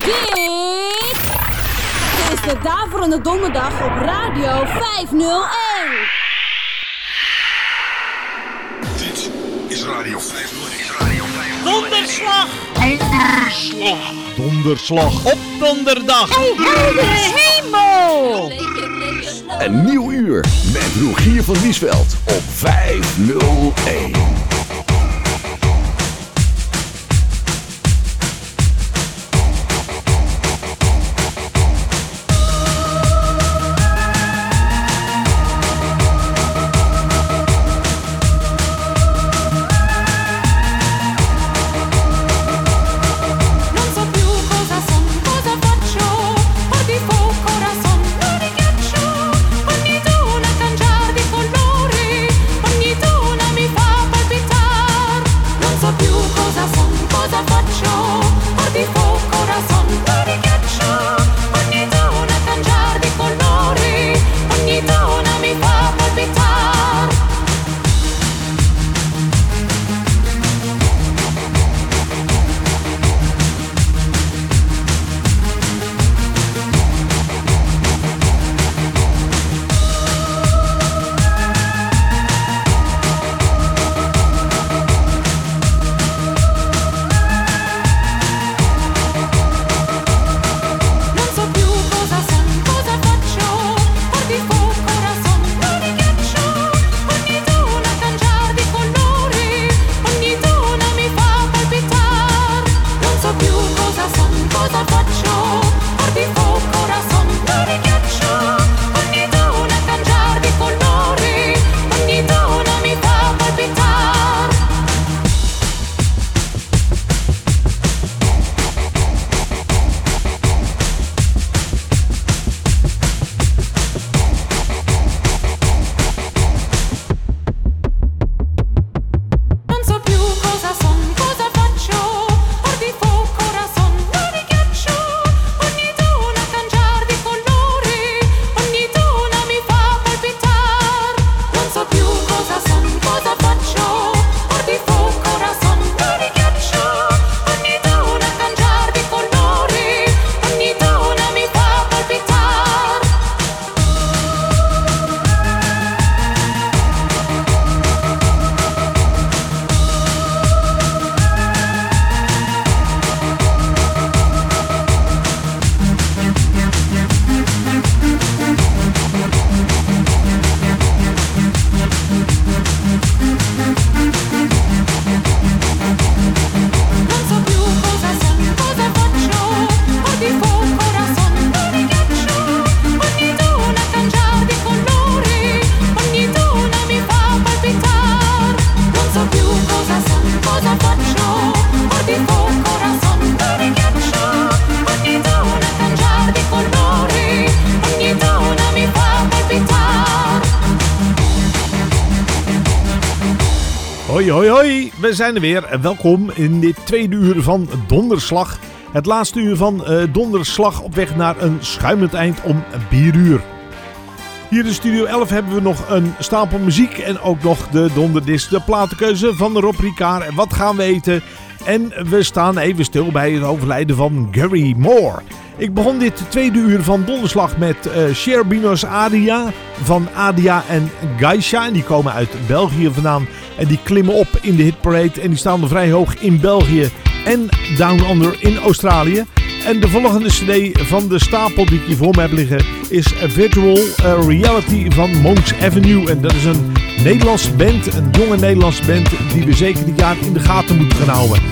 Dit is de Daverende Donderdag op Radio 501. Dit is Radio 501. Donderslag! Donderslag! Donderslag. Op donderdag! hemel! Een nieuw uur met Rogier van Liesveld op 501. Zijn er weer. Welkom in dit tweede uur van Donderslag. Het laatste uur van eh, Donderslag op weg naar een schuimend eind om 4 uur. Hier in Studio 11 hebben we nog een stapel muziek en ook nog de donderdisc, de platenkeuze van Rob Ricard. Wat gaan we eten? En we staan even stil bij het overlijden van Gary Moore. Ik begon dit tweede uur van donderslag met Cherubino's Adia van Adia en Geisha. En die komen uit België vandaan en die klimmen op in de hitparade. En die staan er vrij hoog in België en Down Under in Australië. En de volgende cd van de stapel die ik hier voor me heb liggen is Virtual Reality van Monks Avenue. En dat is een Nederlandse band, een jonge Nederlandse band die we zeker dit jaar in de gaten moeten gaan houden.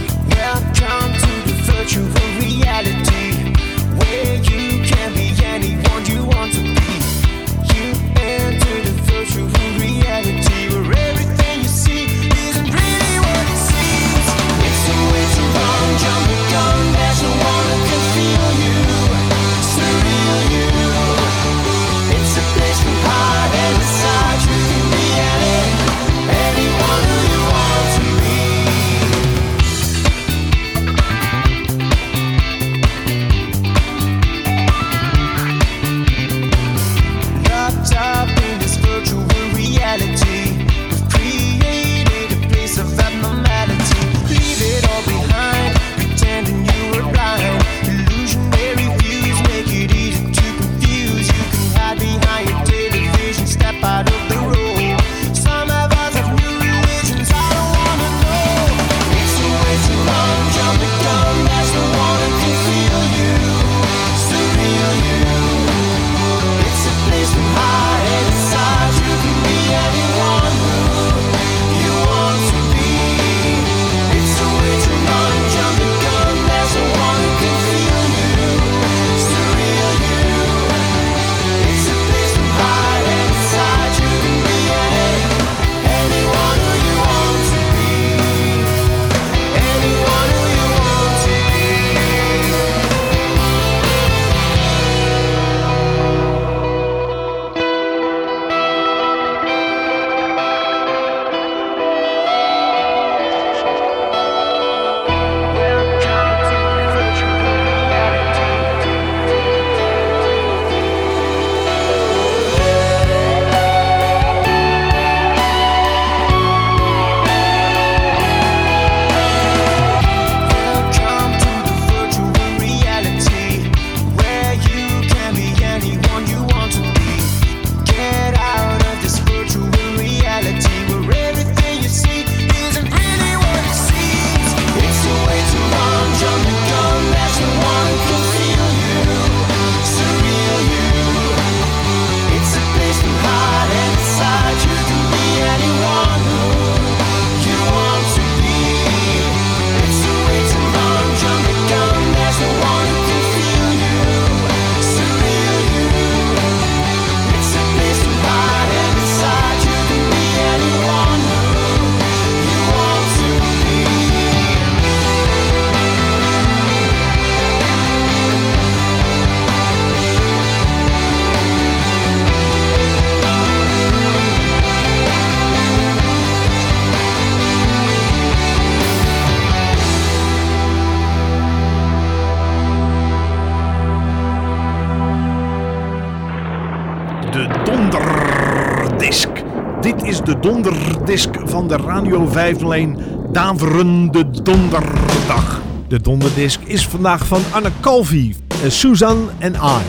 501 Daverende Donderdag. De donderdisk is vandaag van Anne Calvi, eh, Suzanne en Anne.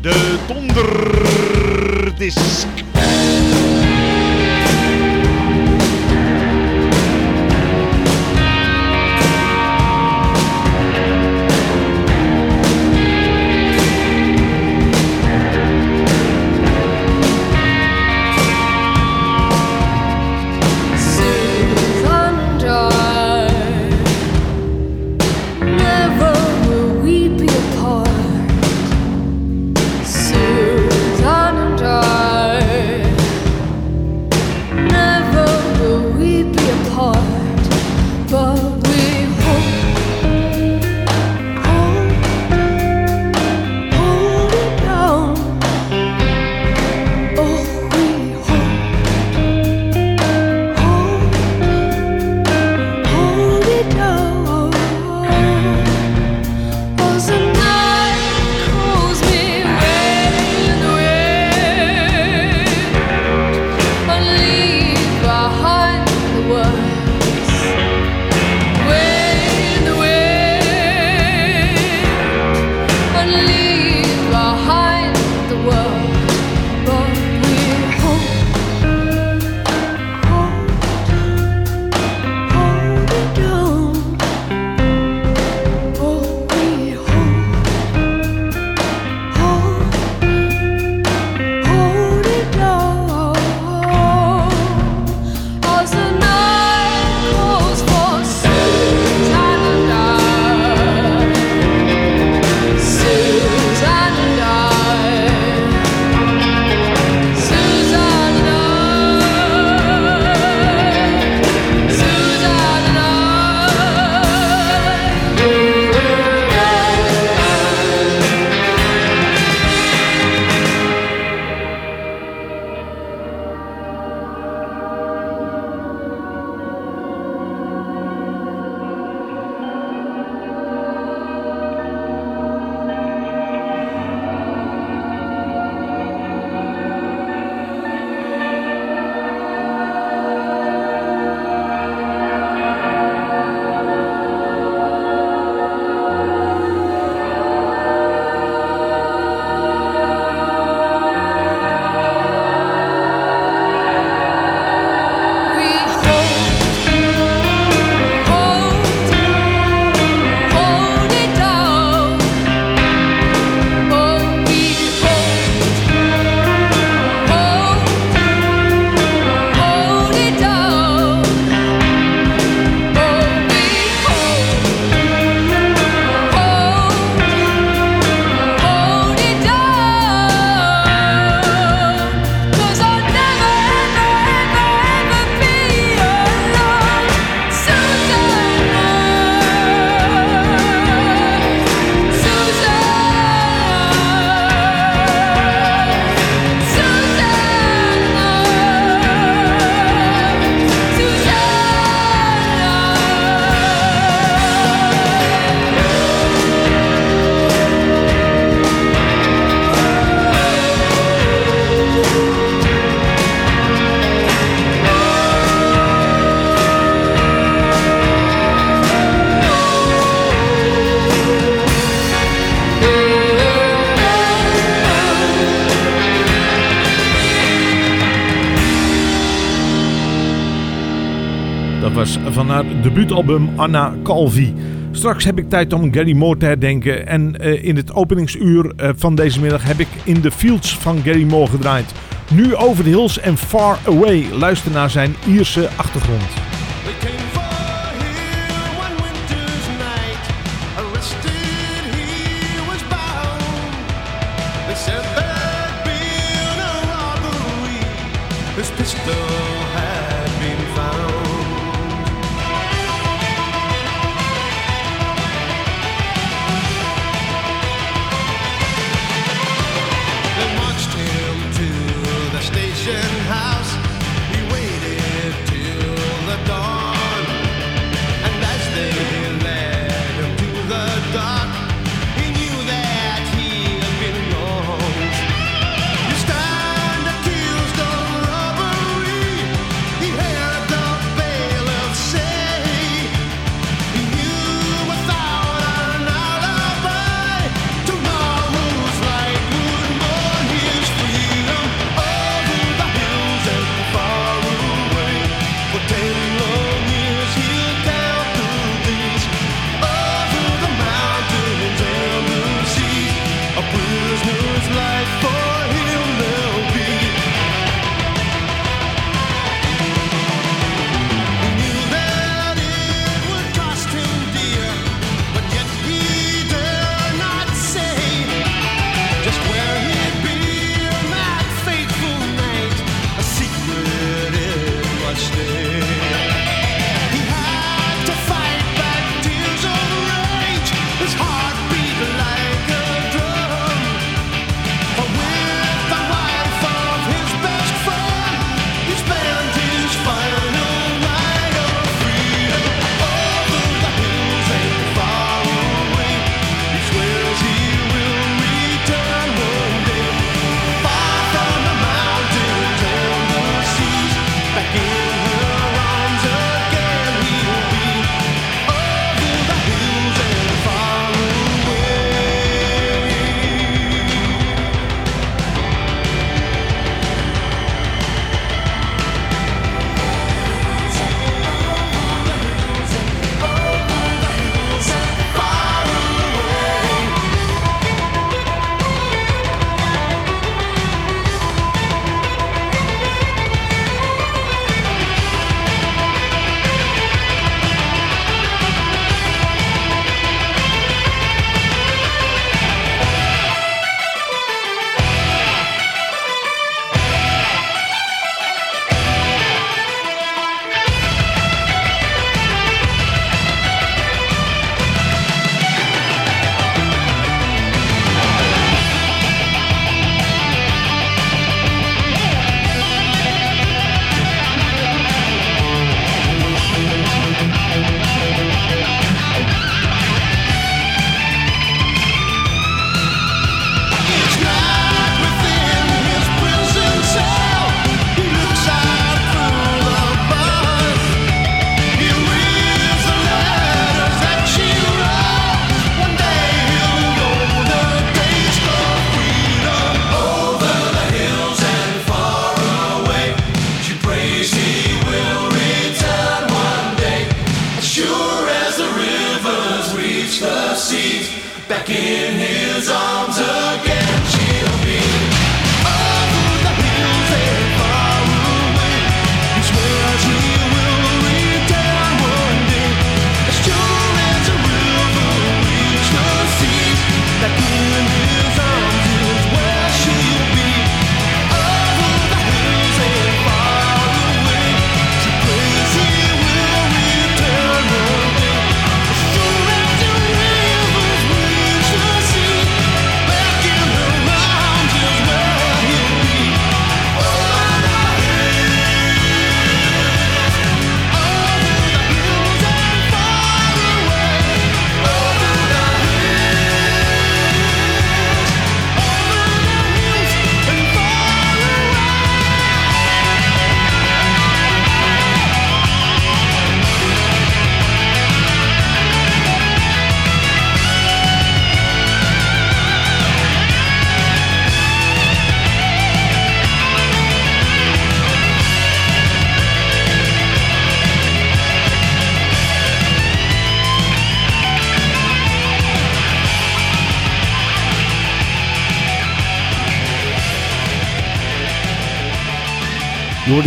De donderdisk. van debuutalbum Anna Calvi. Straks heb ik tijd om Gary Moore te herdenken. En eh, in het openingsuur eh, van deze middag heb ik In the Fields van Gary Moore gedraaid. Nu over de hills en far away. Luister naar zijn Ierse achtergrond.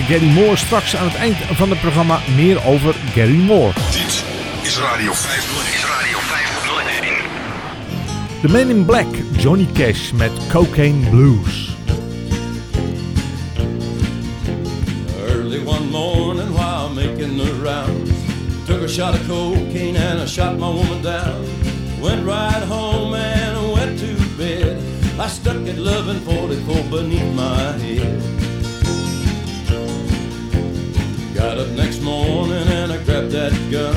Gary Moore straks aan het eind van het programma meer over Gary Moore. Dit is Radio 501. Is Radio 501. The Man in Black, Johnny Cash met Cocaine Blues. Early one morning while making the rounds, took a shot of cocaine and I shot my woman down. Went right home and went to bed. I stuck at 1144 beneath my head. Morning and I grabbed that gun.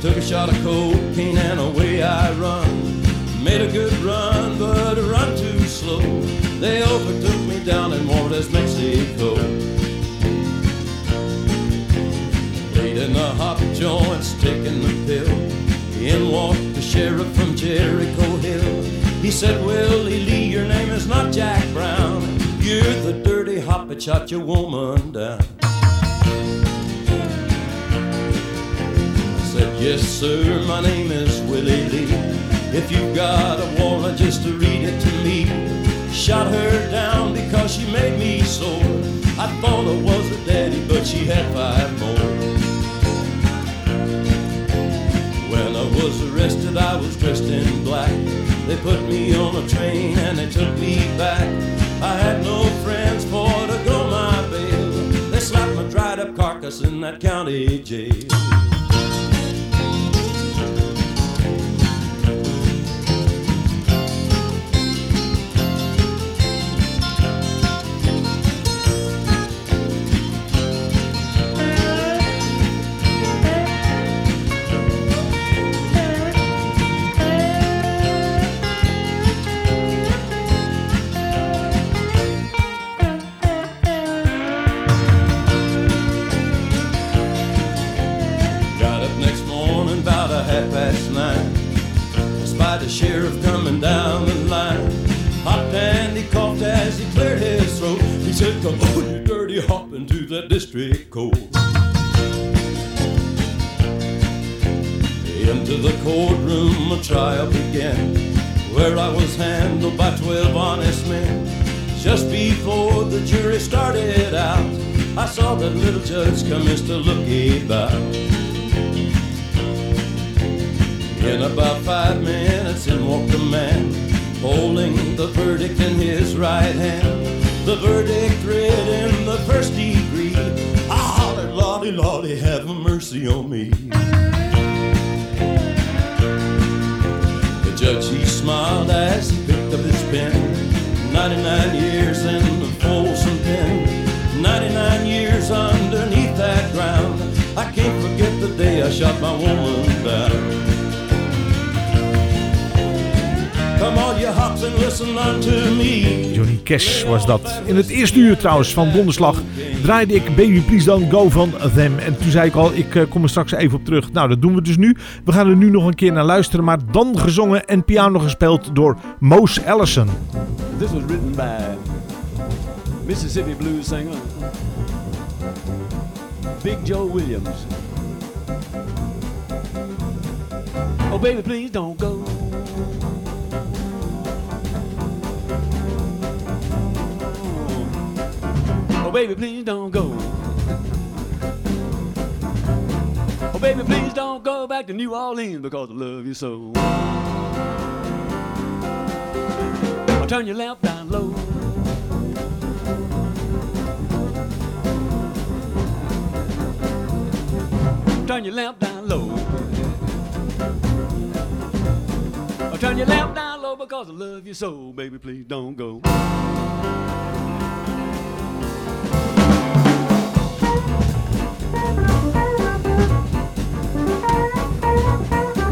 Took a shot of cocaine and away I run. Made a good run, but a run too slow. They overtook me down in Juarez, Mexico. Laid in the hop joints, taking the pill. In walked the sheriff from Jericho Hill. He said, Willie Lee, your name is not Jack Brown. You're the dirty hop that shot your woman down. Yes, sir, my name is Willie Lee. If you've got a warrant, just to read it to me. Shot her down because she made me sore. I thought I was a daddy, but she had five more. When I was arrested, I was dressed in black. They put me on a train and they took me back. I had no friends for to go my bail. They slapped my dried up carcass in that county jail. Come on, you dirty hop into that district court. Into the courtroom, a trial began, where I was handled by twelve honest men. Just before the jury started out, I saw that little judge commence to look about. In about five minutes, in walked a man, holding the verdict in his right hand. Verdict read in the first degree. Ah, I hollered, Lordy, Lordy, have mercy on me. The judge, he smiled as he picked up his pen. 99 years in the Folsom pen. 99 years underneath that ground. I can't forget the day I shot my woman down. Johnny Cash was dat. In het eerste uur trouwens van Donderslag draaide ik Baby Please Don't Go van Them. En toen zei ik al, ik eh, kom er straks even op terug. Nou, dat doen we dus nu. We gaan er nu nog een keer naar luisteren. Maar dan gezongen en piano gespeeld door Moos Allison. This was written by Mississippi blues singer Big Joe Williams. Oh, baby, please don't go. Baby, please don't go. Oh, baby, please don't go back to New Orleans because I love you so. I'll turn your lamp down low. Turn your lamp down low. I'll turn your lamp down low because I love you so. Baby, please don't go. Thank you.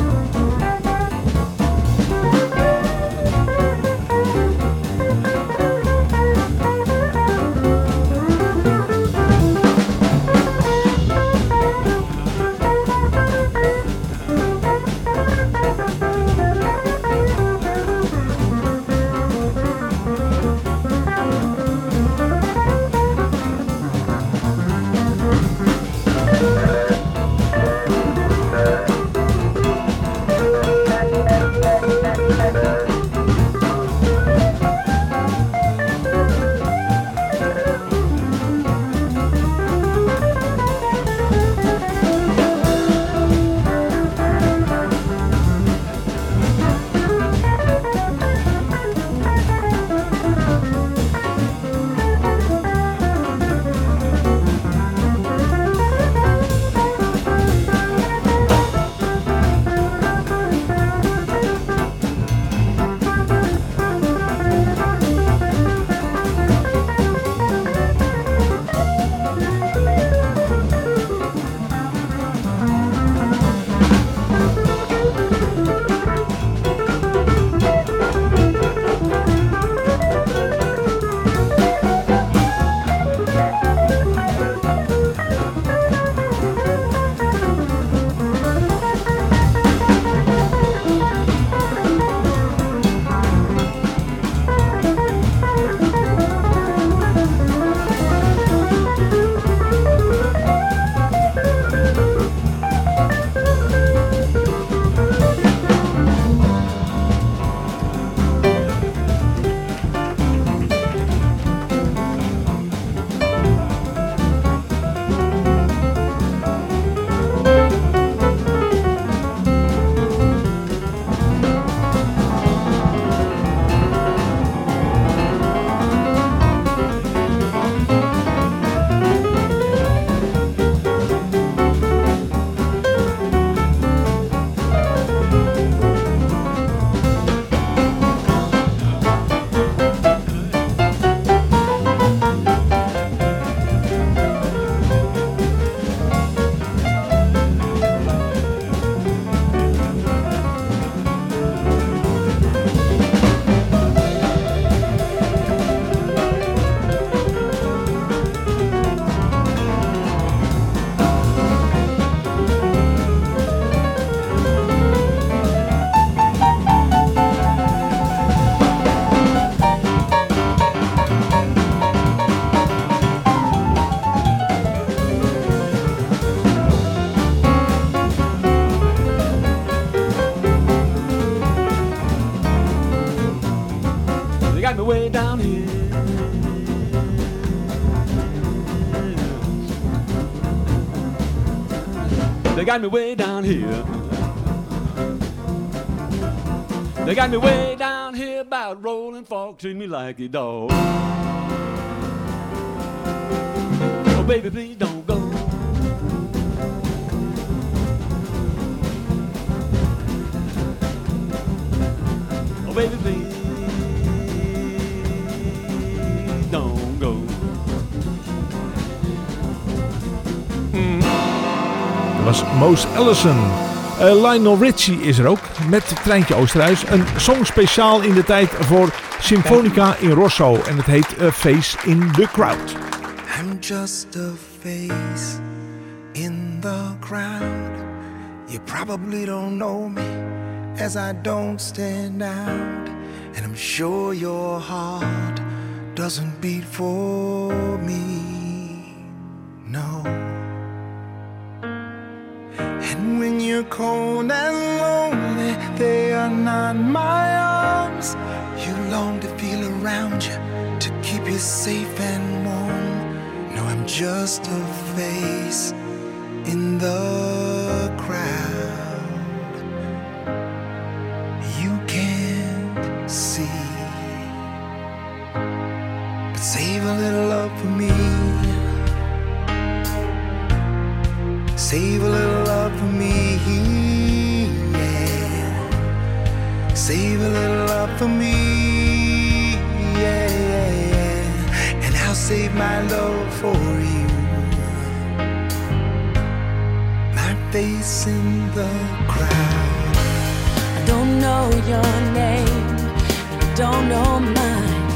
Got me way down here. They got me way down here about rolling fork, treat me like a dog. Oh, baby, please Moos Ellison. Eh, Lionel Richie is er ook met Treintje Oosterhuis. Een song speciaal in de tijd voor Symfonica in Rosso. En het heet eh, Face in the Crowd. I'm just a face in the crowd. You probably don't know me as I don't stand out. And I'm sure your heart doesn't beat for me. No. Cold and lonely, they are not my arms. You long to feel around you to keep you safe and warm. No, I'm just a face in the My love for you. My face in the crowd. I don't know your name, you don't know mine.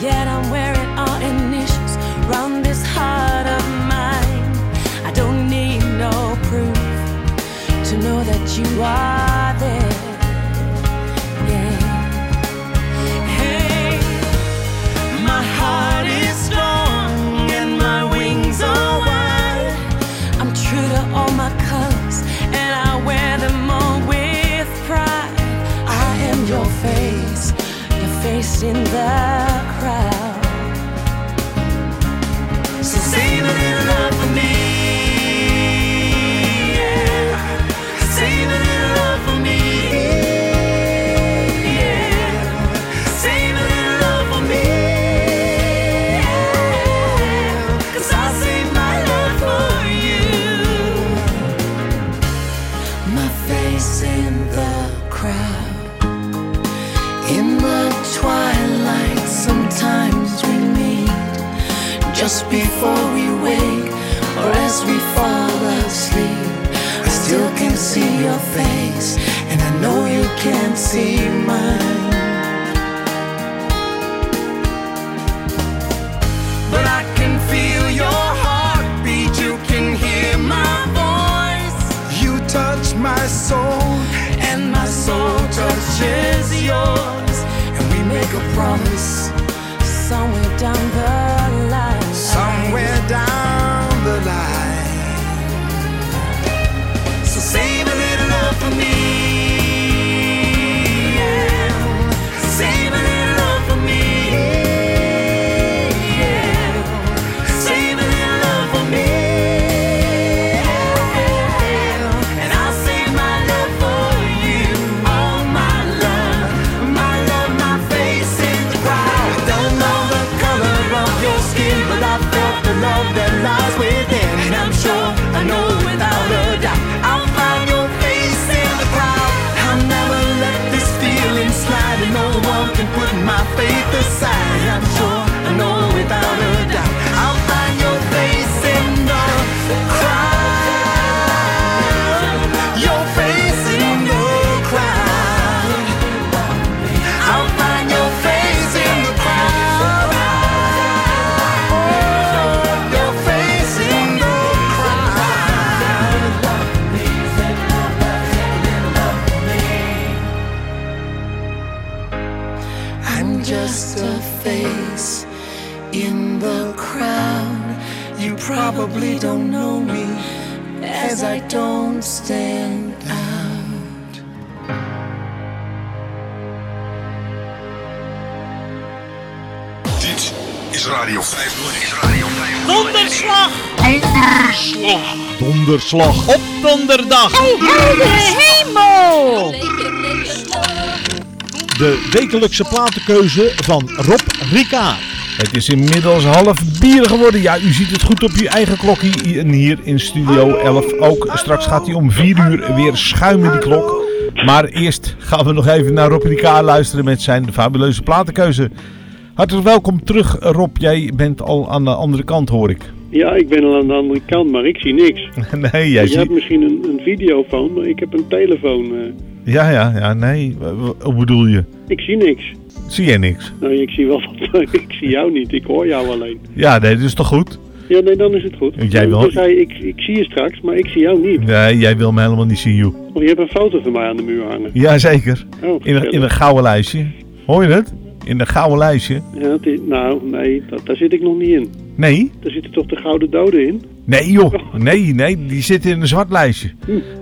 Yet I'm wearing our initials round this heart of mine. I don't need no proof to know that you are in the crowd. In the twilight, sometimes we meet just before we wake or as we fall asleep. I still can see your face, and I know you can't see mine. Soul. and my soul touches yours. And we make a promise somewhere down the probably don't know me as I don't stand out. Dit is Radio 501. Is Radio 501. Donderslag! Donderslag. Op donderdag! hemel! De wekelijkse platenkeuze van Rob Rika. Het is inmiddels half bier geworden. Ja, u ziet het goed op uw eigen klokje. En hier in Studio 11 ook. Straks gaat hij om 4 uur weer schuimen die klok. Maar eerst gaan we nog even naar Rob Rika luisteren met zijn fabuleuze platenkeuze. Hartelijk welkom terug Rob. Jij bent al aan de andere kant hoor ik. Ja, ik ben al aan de andere kant, maar ik zie niks. Nee, jij Je ziet... hebt misschien een, een videofoon, maar ik heb een telefoon. eh. Ja, ja, ja, nee. W- w- Hoe bedoel je? ik zie niks. Zie jij niks? Nou, ik zie wel wat, ik zie jou niet. Ik hoor jou alleen. Ja, nee, dat is toch goed? Ja, nee, dan is het goed. Jij zei, ik, ik zie je straks, maar ik zie jou niet. Nee, jij wil me helemaal niet zien, joh. Oh, je hebt een foto van mij aan de muur hangen. Jazeker. Oh, In een, in een gouden lijstje. Hoor je het? In een gouden lijstje. Ja, het is- nou, nee, dat, daar zit ik nog niet in. Nee? Daar zitten toch de gouden doden in? Nee joh. Nee, nee. Die zitten in een zwart lijstje.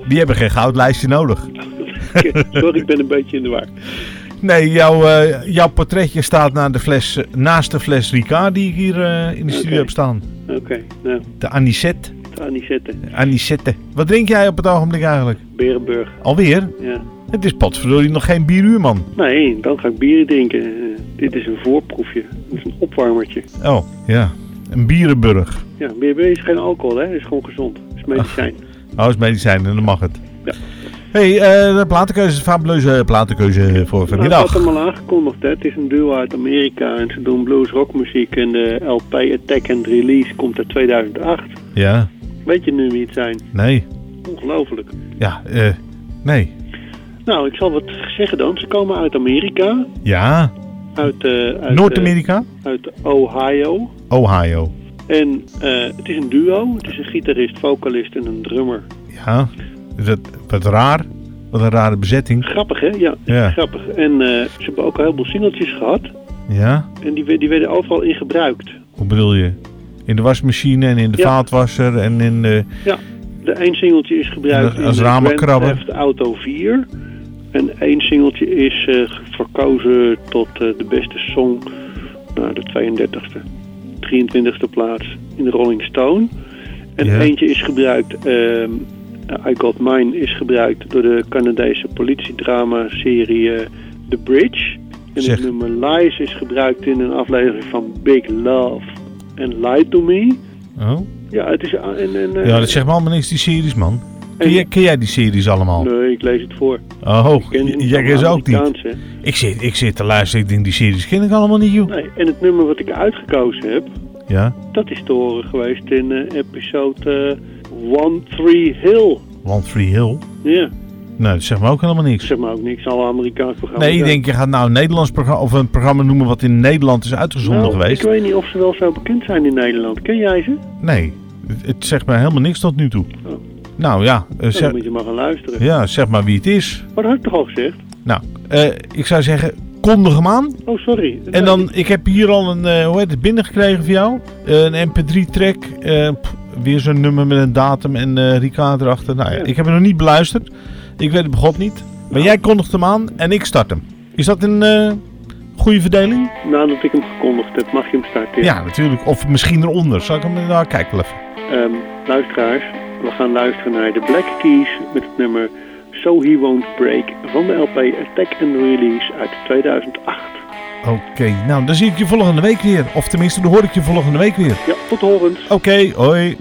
Die hebben geen goud lijstje nodig. Sorry, ik ben een beetje in de war. Nee, jouw, eh, jouw portretje staat naar de fles, eh, naast de fles Ricard die ik hier eh, in de studio heb staan. Oké, nou, De Anisette. het anisette. Anisette. Wat drink jij op het ogenblik eigenlijk? Berenburg. Alweer? Ja. Het is potverdorie nog geen bieruur, man. Nee, dan ga ik bier drinken. Dit is een voorproefje. Dit is een opwarmertje. Oh, ja. Een bierenburg. Ja, BB is geen alcohol, hè? Het is gewoon gezond. Het is medicijn. Oh, is medicijn en dan mag het. Ja. Hey, eh, de platenkeuze, fabuleuze platenkeuze voor Nou, vanmiddag. ik had hem al aangekondigd, hè. Het is een duo uit Amerika en ze doen blues rockmuziek. En de LP Attack and Release komt uit 2008. Ja, Weet je nu wie het zijn? nee. Ongelooflijk. Ja, eh, nee. Nou, ik zal wat zeggen dan. Ze komen uit Amerika. Ja, Uit, eh, uit, Noord-Amerika? eh, uit Ohio. Ohio. En eh, het is een duo. Het is een gitarist, vocalist en een drummer. Ja, is dat wat raar? Wat een rare bezetting. Grappig, hè? Ja, Ja. grappig. En eh, ze hebben ook een heleboel singeltjes gehad. Ja? En die, die werden overal in gebruikt. Hoe bedoel je? In de wasmachine en in de Ja. vaatwasser en in de... Ja, de één singeltje is gebruikt En als in de ramenkrabber. Grand Theft Auto 4. En één singeltje is eh, verkozen tot eh, de beste song, nou, de 32e, 23e plaats in de Rolling Stone. En Ja. eentje is gebruikt, ehm, I Got Mine is gebruikt door de Canadese politiedrama-serie eh, The Bridge. En Zeg. het nummer Lies is gebruikt in een aflevering van Big Love and Lie to Me. Oh? Ja, het is... En, en, eh, Ja, dat zegt me allemaal niks, die series, man. Ken, En- jij, ken jij die series allemaal? Nee, ik lees het voor. Oh, jij kent ze ook niet. Hè? Ik zit, ik zit te luisteren, ik denk die series ken ik allemaal niet, joh. Nee, en het nummer wat ik uitgekozen heb, Ja, dat is te horen geweest in eh, episode One Three Hill. One Free Hill. Ja, Nee, dat zegt me ook helemaal niks. zeg maar ook niks, alle Amerikaans programma's. Nee, ik denk, je gaat nou een Nederlands programma of een programma noemen wat in Nederland is uitgezonden nou, geweest. Ik weet niet of ze wel zo bekend zijn in Nederland. Ken jij ze? Nee, het, zegt me helemaal niks tot nu toe. Oh. Nou ja, Nou, zeg, dan moet je maar gaan luisteren. ja, zeg maar wie het is. Maar dat had ik toch al gezegd? Nou, eh, ik zou zeggen, kondig hem aan. Oh, sorry. En dan, ik heb hier al een, eh, hoe heet het, binnengekregen voor jou. Een mp3-track. Weer zo'n nummer met een datum en eh Ricard erachter. Nou ja, ik heb hem nog niet beluisterd. Ik weet het begot niet. Maar jij kondigt hem aan en ik start hem. Is dat een eh, goede verdeling? Nadat ik hem gekondigd heb, mag je hem starten. Ja, natuurlijk. Of misschien eronder. Zal ik hem, nou, kijk wel even. Ehm, luisteraars, we gaan luisteren naar de Black Keys met het nummer So He Won't Break van de LP Attack and Release uit 2008. Oké, nou dan zie ik je volgende week weer. Of tenminste, dan hoor ik je volgende week weer. Ja, tot horens. Oké, hoi.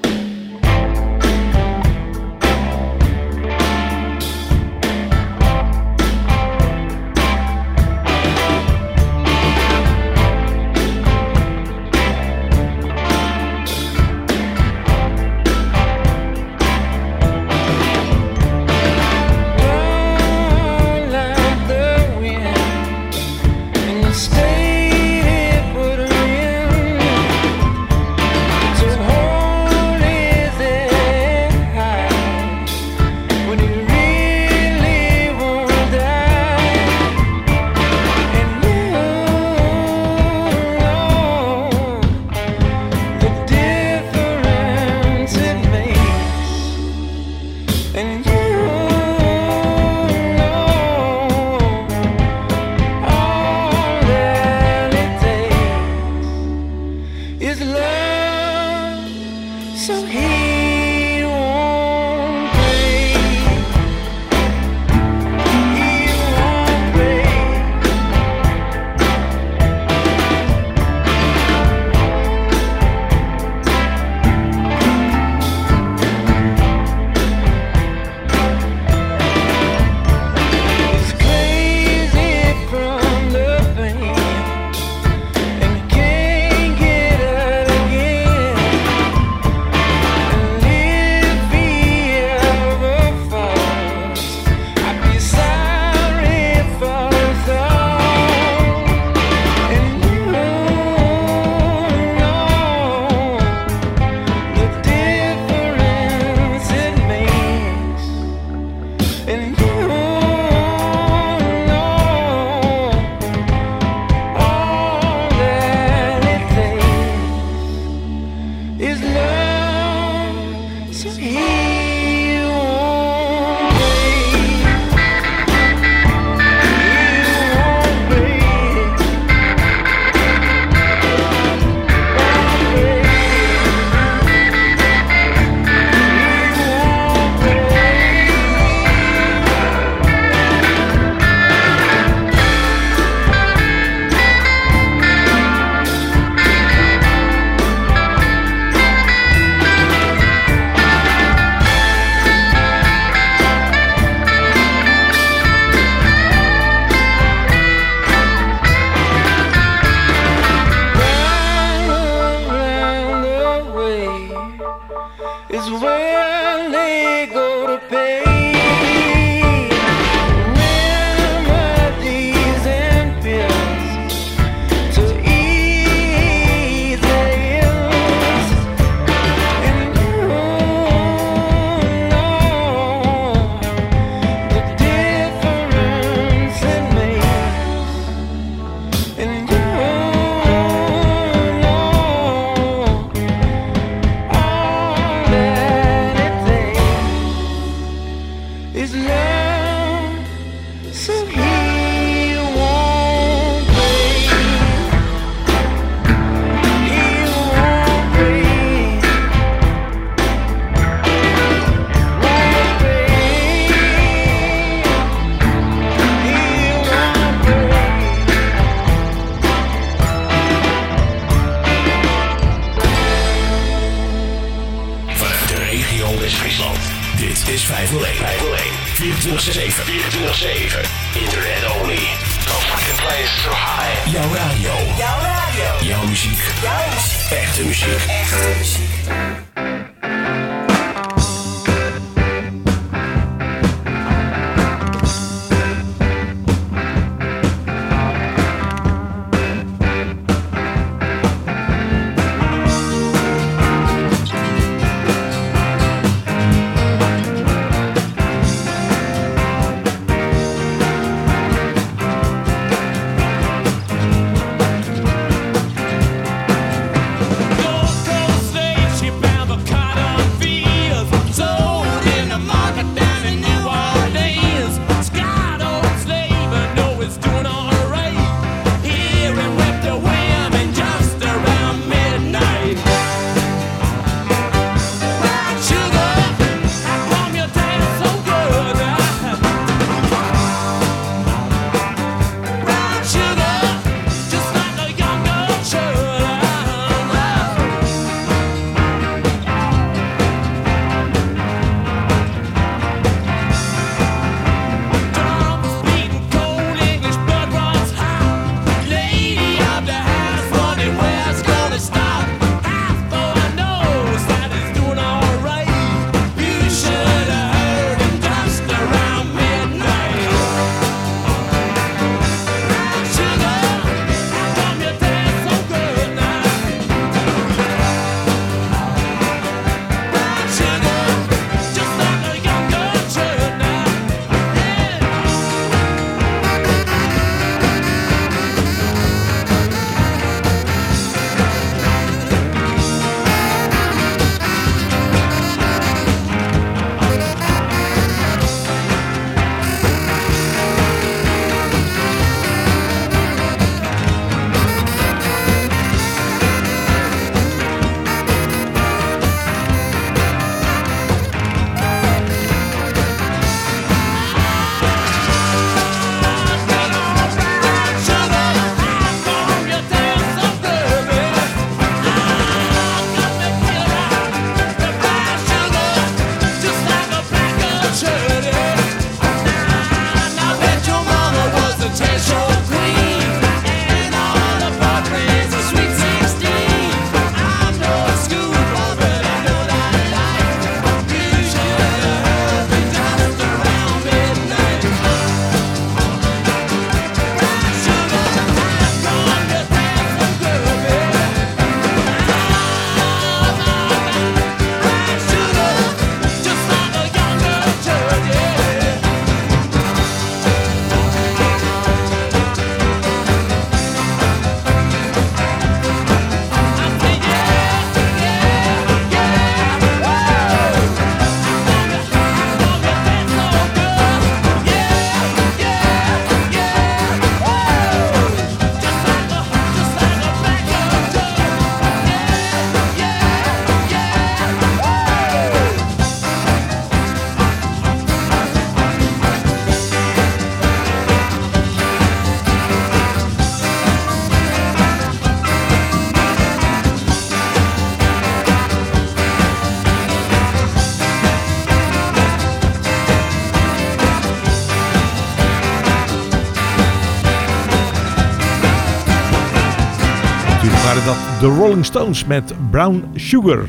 De Rolling Stones met Brown Sugar.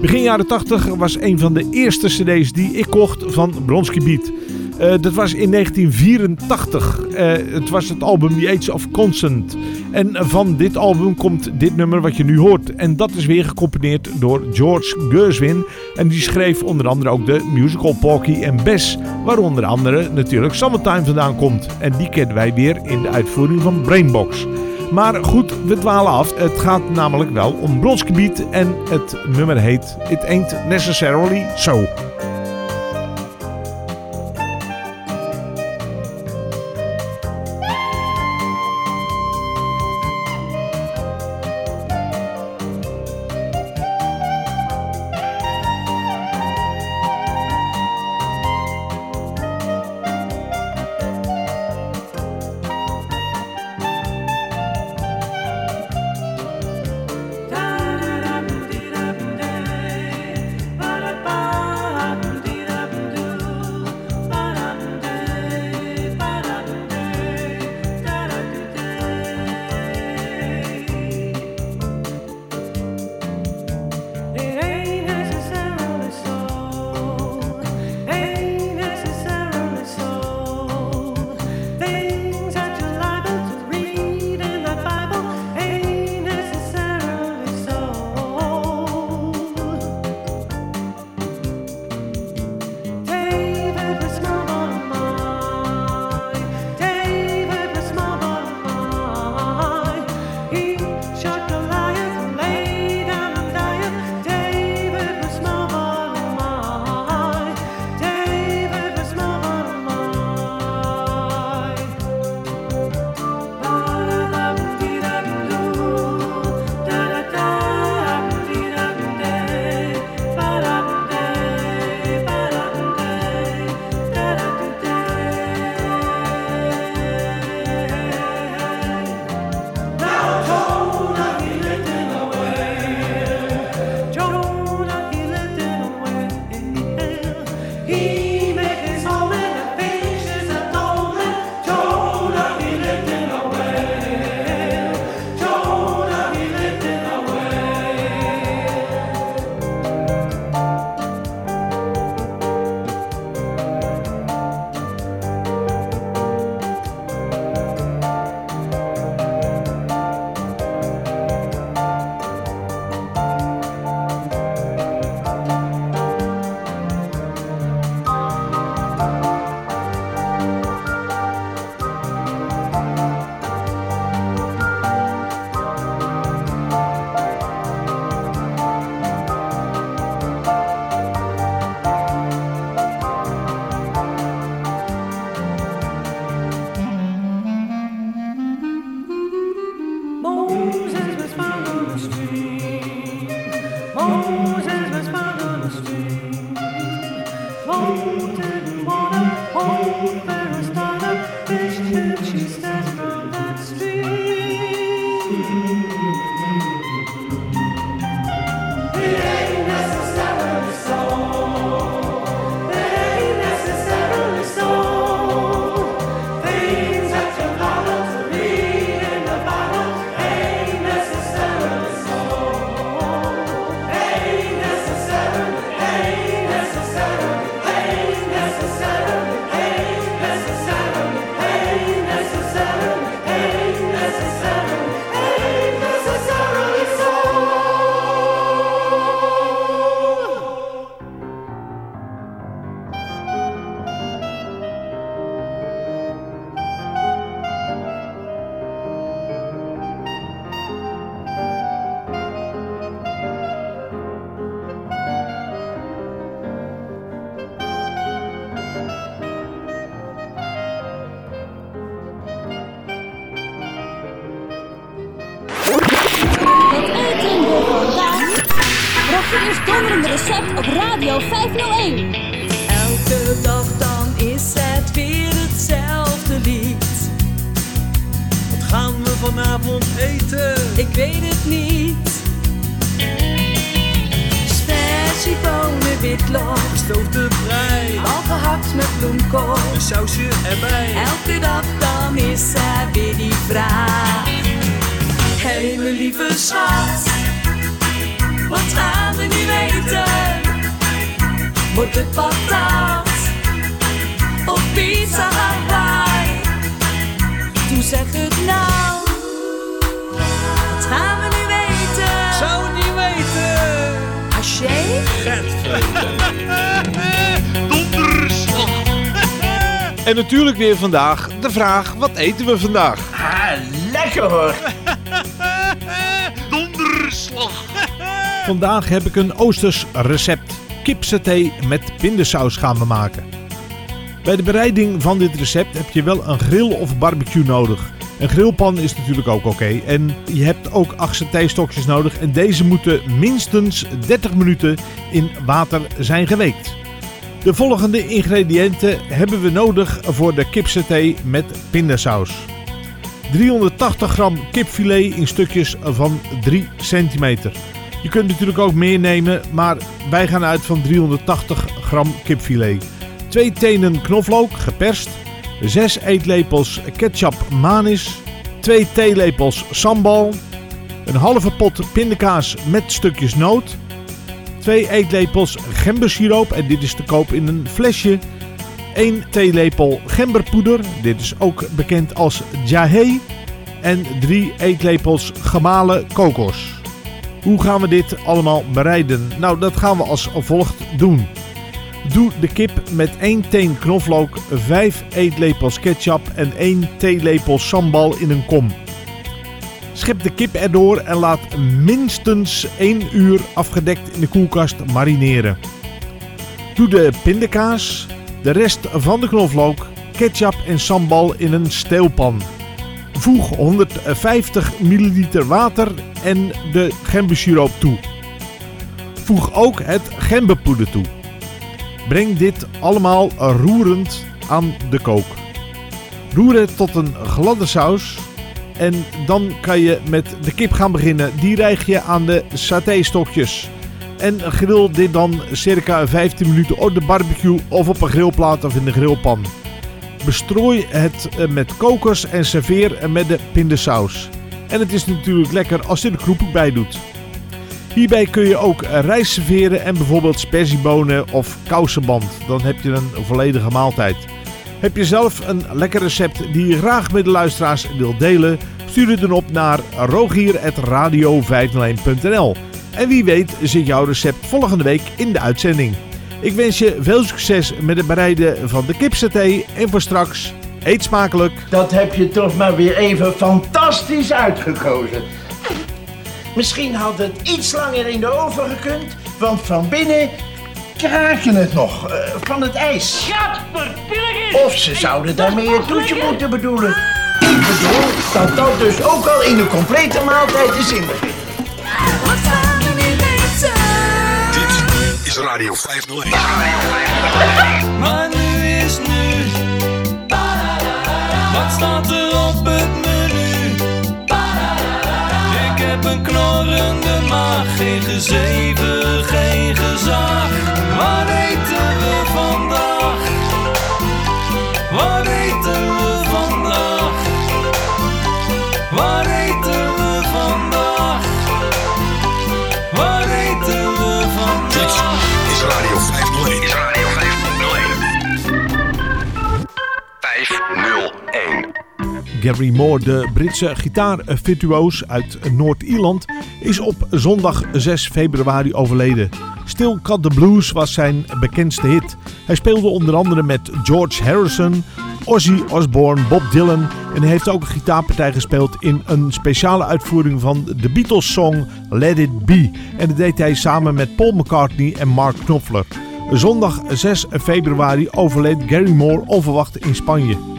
Begin jaren 80 was een van de eerste cd's die ik kocht van Bronski Beat. Eh, dat was in 1984. Eh, het was het album The Age of Consent. En van dit album komt dit nummer wat je nu hoort. En dat is weer gecomponeerd door George Gershwin. En die schreef onder andere ook de musical Porky en Bess. Waar onder andere natuurlijk Summertime vandaan komt. En die kennen wij weer in de uitvoering van Brainbox. Maar goed, we dwalen af. Het gaat namelijk wel om Bronski Beat. En het nummer heet It Ain't Necessarily So. Het natuurlijk weer vandaag de vraag, wat eten we vandaag? Ah, lekker hoor. Donderslag. Vandaag heb ik een Oosters recept. Kipsaté met pindasaus gaan we maken. Bij de bereiding van dit recept heb je wel een grill of barbecue nodig. Een grillpan is natuurlijk ook oké. En je hebt ook acht satéstokjes nodig. En deze moeten minstens 30 minuten in water zijn geweekt. De volgende ingrediënten hebben we nodig voor de kipsaté met pindasaus. 380 gram kipfilet in stukjes van 3 centimeter. Je kunt natuurlijk ook meer nemen, maar wij gaan uit van 380 gram kipfilet. 2 tenen knoflook, geperst. 6 eetlepels ketchup manis. 2 theelepels sambal. Een halve pot pindakaas met stukjes noot. 2 eetlepels gembersiroop en dit is te koop in een flesje. 1 theelepel gemberpoeder, dit is ook bekend als jahé. En 3 eetlepels gemalen kokos. Hoe gaan we dit allemaal bereiden? Nou, dat gaan we als volgt doen. Doe de kip met 1 teen knoflook, 5 eetlepels ketchup en 1 theelepel sambal in een kom. Schep de kip erdoor en laat minstens 1 uur afgedekt in de koelkast marineren. Doe de pindakaas, de rest van de knoflook, ketchup en sambal in een steelpan. Voeg 150 ml water en de gembersiroop toe. Voeg ook het gemberpoeder toe. Breng dit allemaal roerend aan de kook. Roer het tot een gladde saus. En dan kan je met de kip gaan beginnen. Die rijg je aan de satéstokjes. En grill dit dan circa 15 minuten op de barbecue of op een grillplaat of in de grillpan. Bestrooi het eh, met kokos en serveer met de pindasaus. En het is natuurlijk lekker als je er kroephoek bij doet. Hierbij kun je ook rijst serveren en bijvoorbeeld sperziebonen of kousenband. Dan heb je een volledige maaltijd. Heb je zelf een lekker recept die je graag met de luisteraars wilt delen? Stuur het dan op naar rogier.radio501.nl En wie weet zit jouw recept volgende week in de uitzending. Ik wens je veel succes met het bereiden van de kipsaté en voor straks eet smakelijk. Dat heb je toch maar weer even fantastisch uitgekozen. Misschien had het iets langer in de oven gekund, want van binnen kraakte het nog eh, van het ijs. Of ze zouden daarmee het toetje moeten bedoelen. Ik bedoel dat dat dus ook al in de complete maaltijd is inbegrepen. Eten? Dit is Radio 501. Radio 501. Maar nu is nu. Wat staat er op het menu? Ik heb een knorrende geen gezeven, geen. Wat eten Gary Moore, de Britse gitaarvirtuoos uit Noord-Ierland, is op zondag 6 februari overleden. Still Cut the Blues was zijn bekendste hit. Hij speelde onder andere met George Harrison, Ozzy Osbourne, Bob Dylan en hij heeft ook een gitaarpartij gespeeld in een speciale uitvoering van de Beatles song Let It Be. En dat deed hij samen met Paul McCartney en Mark Knopfler. Zondag 6 februari overleed Gary Moore onverwacht in Spanje.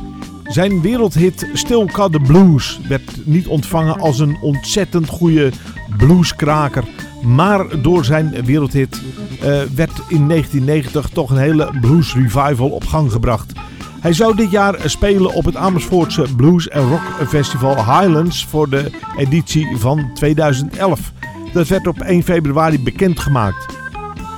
Zijn wereldhit Still Cut the Blues werd niet ontvangen als een ontzettend goede blueskraker. Maar door zijn wereldhit eh, werd in 1990 toch een hele blues revival op gang gebracht. Hij zou dit jaar spelen op het Amersfoortse Blues en Rock Festival Highlands voor de editie van 2011. Dat werd op 1 februari bekendgemaakt.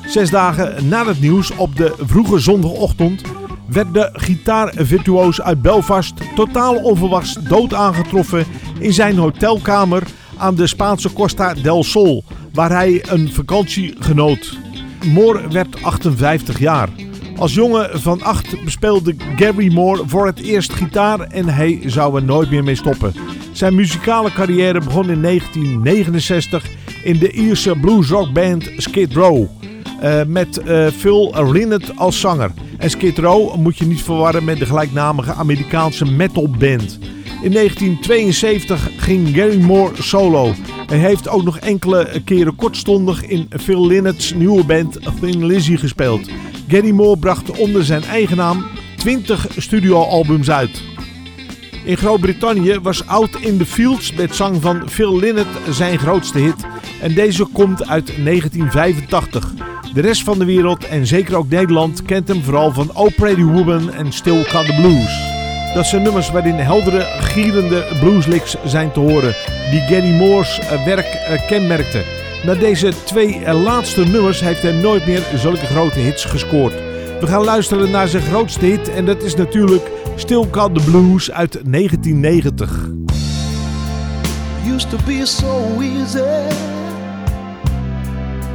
Zes dagen na het nieuws op de vroege zondagochtend werd de gitaarvirtuoos uit Belfast totaal onverwachts dood aangetroffen in zijn hotelkamer aan de Spaanse Costa del Sol, waar hij een vakantie genoot. Moore werd 58 jaar. Als jongen van 8 bespeelde Gary Moore voor het eerst gitaar en hij zou er nooit meer mee stoppen. Zijn muzikale carrière begon in 1969 in de Ierse bluesrockband Skid Row. Eh, met eh, Phil Lynott als zanger. En Skid Row moet je niet verwarren met de gelijknamige Amerikaanse metalband. In 1972 ging Gary Moore solo. Hij heeft ook nog enkele keren kortstondig in Phil Lynot's nieuwe band Thin Lizzy gespeeld. Gary Moore bracht onder zijn eigen naam 20 studioalbums uit. In Groot-Brittannië was Out in the Fields met zang van Phil Lynott zijn grootste hit. En deze komt uit 1985. De rest van de wereld en zeker ook Nederland kent hem vooral van Oh Pretty Woman en Still Cut the Blues. Dat zijn nummers waarin heldere, gierende blueslicks zijn te horen die Gary Moore's eh, werk eh, kenmerkten. Na deze twee eh, laatste nummers heeft hij nooit meer zulke grote hits gescoord. We gaan luisteren naar zijn grootste hit en dat is natuurlijk Still Cut the Blues uit 1990. used to be so easy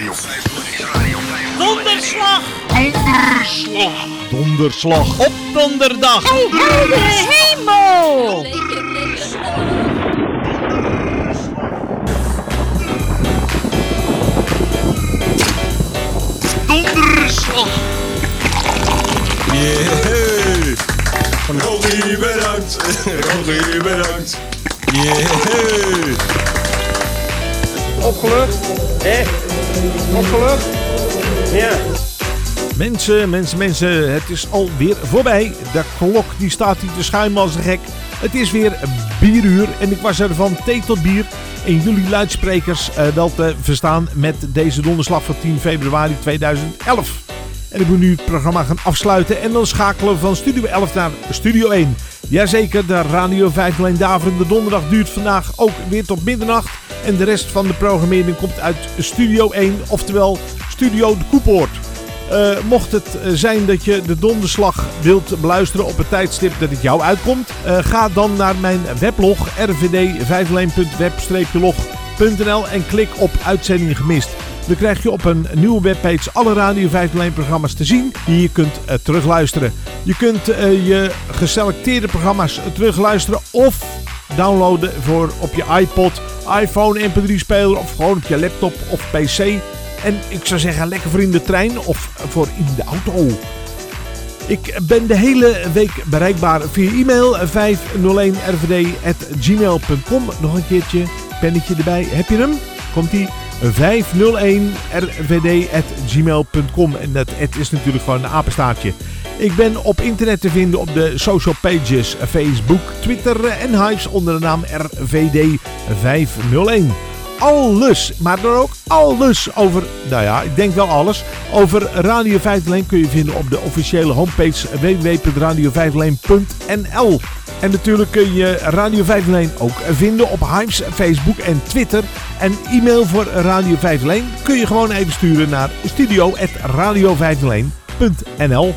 Radio 501. Is Radio 501. Donderslag! Donderslag! Donderslag. Op donderdag! Heldere hemel! Donderslag! Yeah. Rogier bedankt. Rogier bedankt. Yeah. Opgelucht? Hé? Opgelucht? Ja. Mensen, mensen, mensen, het is alweer voorbij. De klok die staat hier te schuimen als een gek. Het is weer bieruur en ik was er van thee tot bier in jullie luidsprekers eh, wel te verstaan met deze donderslag van 10 februari 2011. En ik moet nu het programma gaan afsluiten en dan schakelen we van Studio 11 naar Studio 1. Jazeker, de Radio 501 Daverende Donderdag duurt vandaag ook weer tot middernacht. En de rest van de programmering komt uit Studio 1, oftewel Studio de Koepoort. Eh, mocht het eh, zijn dat je de donderslag wilt beluisteren op het tijdstip dat het jou uitkomt, eh, ga dan naar mijn weblog rvd501.web-log.nl en klik op uitzending gemist. Dan krijg je op een nieuwe webpage alle Radio 501 programma's te zien die je kunt eh, terugluisteren. Je kunt eh, je geselecteerde programma's terugluisteren of downloaden voor op je iPod, iPhone, MP3-speler of gewoon op je laptop of PC. En ik zou zeggen, lekker voor in de trein of voor in de auto. Ik ben de hele week bereikbaar via e-mail 501rvd.gmail.com. Nog een keertje, pennetje erbij. Heb je hem? Komt ie? 501rvd.gmail.com. En dat het is natuurlijk gewoon een apenstaartje. Ik ben op internet te vinden op de social pages Facebook, Twitter en Hives onder de naam RVD501 alles, maar dan ook alles over, nou ja, ik denk wel alles, over Radio 501 kun je vinden op de officiële homepage www.radio501.nl. En natuurlijk kun je Radio 501 ook vinden op Hives, Facebook en Twitter. En e-mail voor Radio 501 kun je gewoon even sturen naar studio.radio501.nl.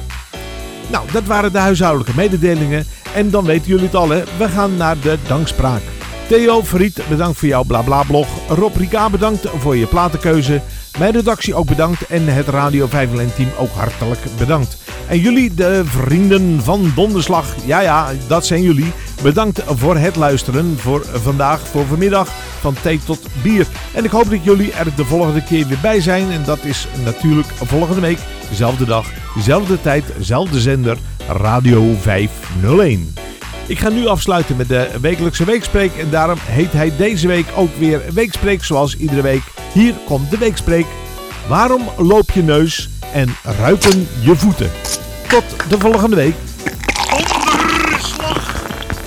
Nou, dat waren de huishoudelijke mededelingen. En dan weten jullie het al, hè? we gaan naar de dankspraak. Theo Verriet, bedankt voor jouw blabla-blog. Rob Rika, bedankt voor je platenkeuze. Mijn redactie ook bedankt en het Radio 501 team ook hartelijk bedankt. En jullie, de vrienden van Donderslag, ja ja, dat zijn jullie. Bedankt voor het luisteren voor vandaag, voor vanmiddag, van thee tot bier. En ik hoop dat jullie er de volgende keer weer bij zijn. En dat is natuurlijk volgende week, dezelfde dag, dezelfde tijd, dezelfde zender, Radio 501. Ik ga nu afsluiten met de wekelijkse weekspreek en daarom heet hij deze week ook weer Weekspreek zoals iedere week. Hier komt de Weekspreek. Waarom loop je neus en ruiken je voeten? Tot de volgende week. Donderslag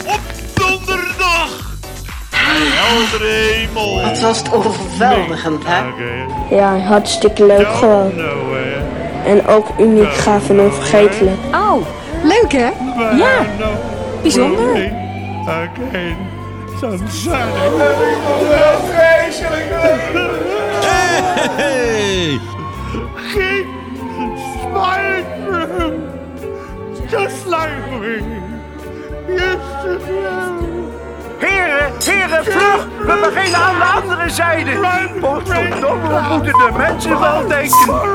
op donderdag. Heldere hemel. Wat was het overweldigend, hè? Ja, hartstikke leuk gewoon. En ook uniek, gaaf en onvergetelijk. Oh, leuk hè? Ja, bijzonder. Again. Sunshine. Hey! Keep smiling for him. Just like we used to do. Heren, heren, vlug! We beginnen aan de andere zijde. Potverdomme, wat moeten de mensen wel denken?